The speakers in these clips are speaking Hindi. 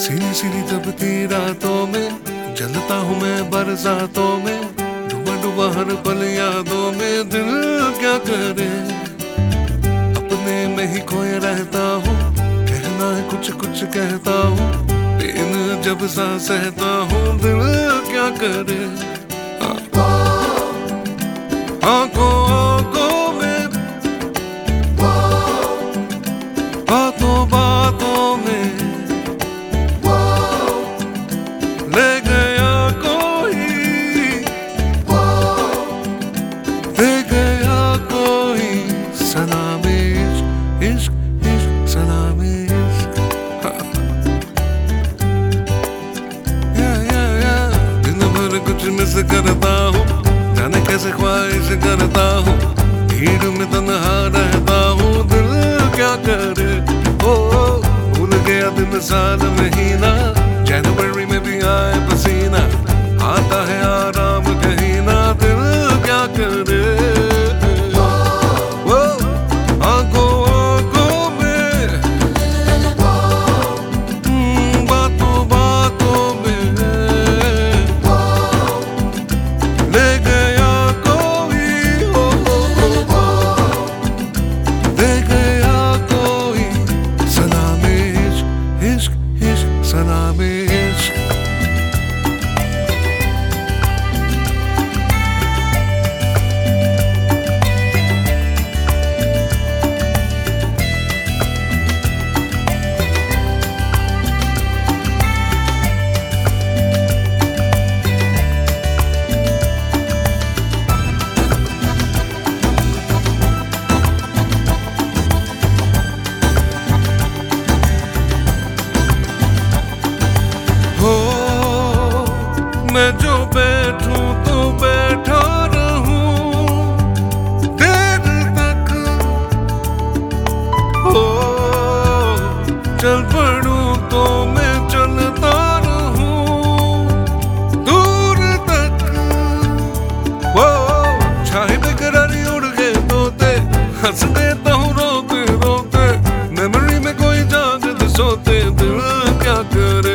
सीनी सीनी दबती रातों में जलता हूँ मैं बरसातों में, डूबा डूबा हर पल यादों में दिल क्या करे। अपने में ही खोए रहता हूँ, कहना है कुछ कुछ कहता हूँ दिन जब सा सहता हूँ, दिल क्या करे। आँखों भर कुछ मिस करता हूँ। जाने कैसे ख्वाहिश करता हूँ। भीड़ में तनहा रहता हूँ। दिल क्या करे? ओ, भूल गया दिन साल महीना जनवरी में भी आए पसीना। आता है आराम सोते दिल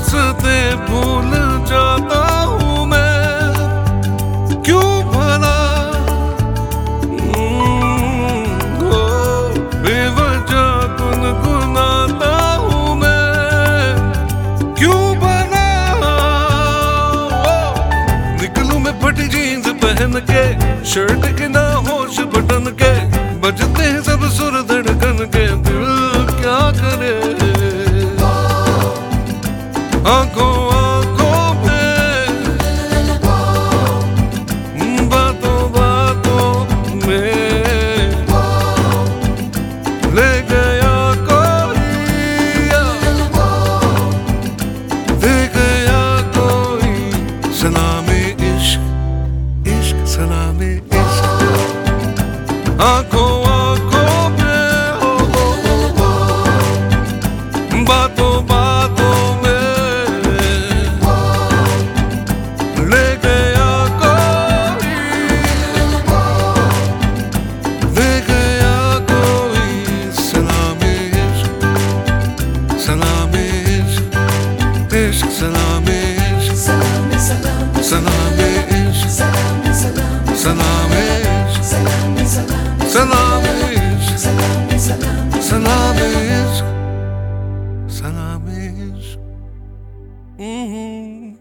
रास्ते भूल जाता हूँ मैं। क्यों भला? हम्म, हो बेवजह गुनगुनाता हूँ मैं। क्यों भला? निकलूं मैं फटी जीन्स पहन के शर्ट के ना होश बटन के बजते हैं सब सुर धड़कन के। 是那么 Salamis, sana uhum.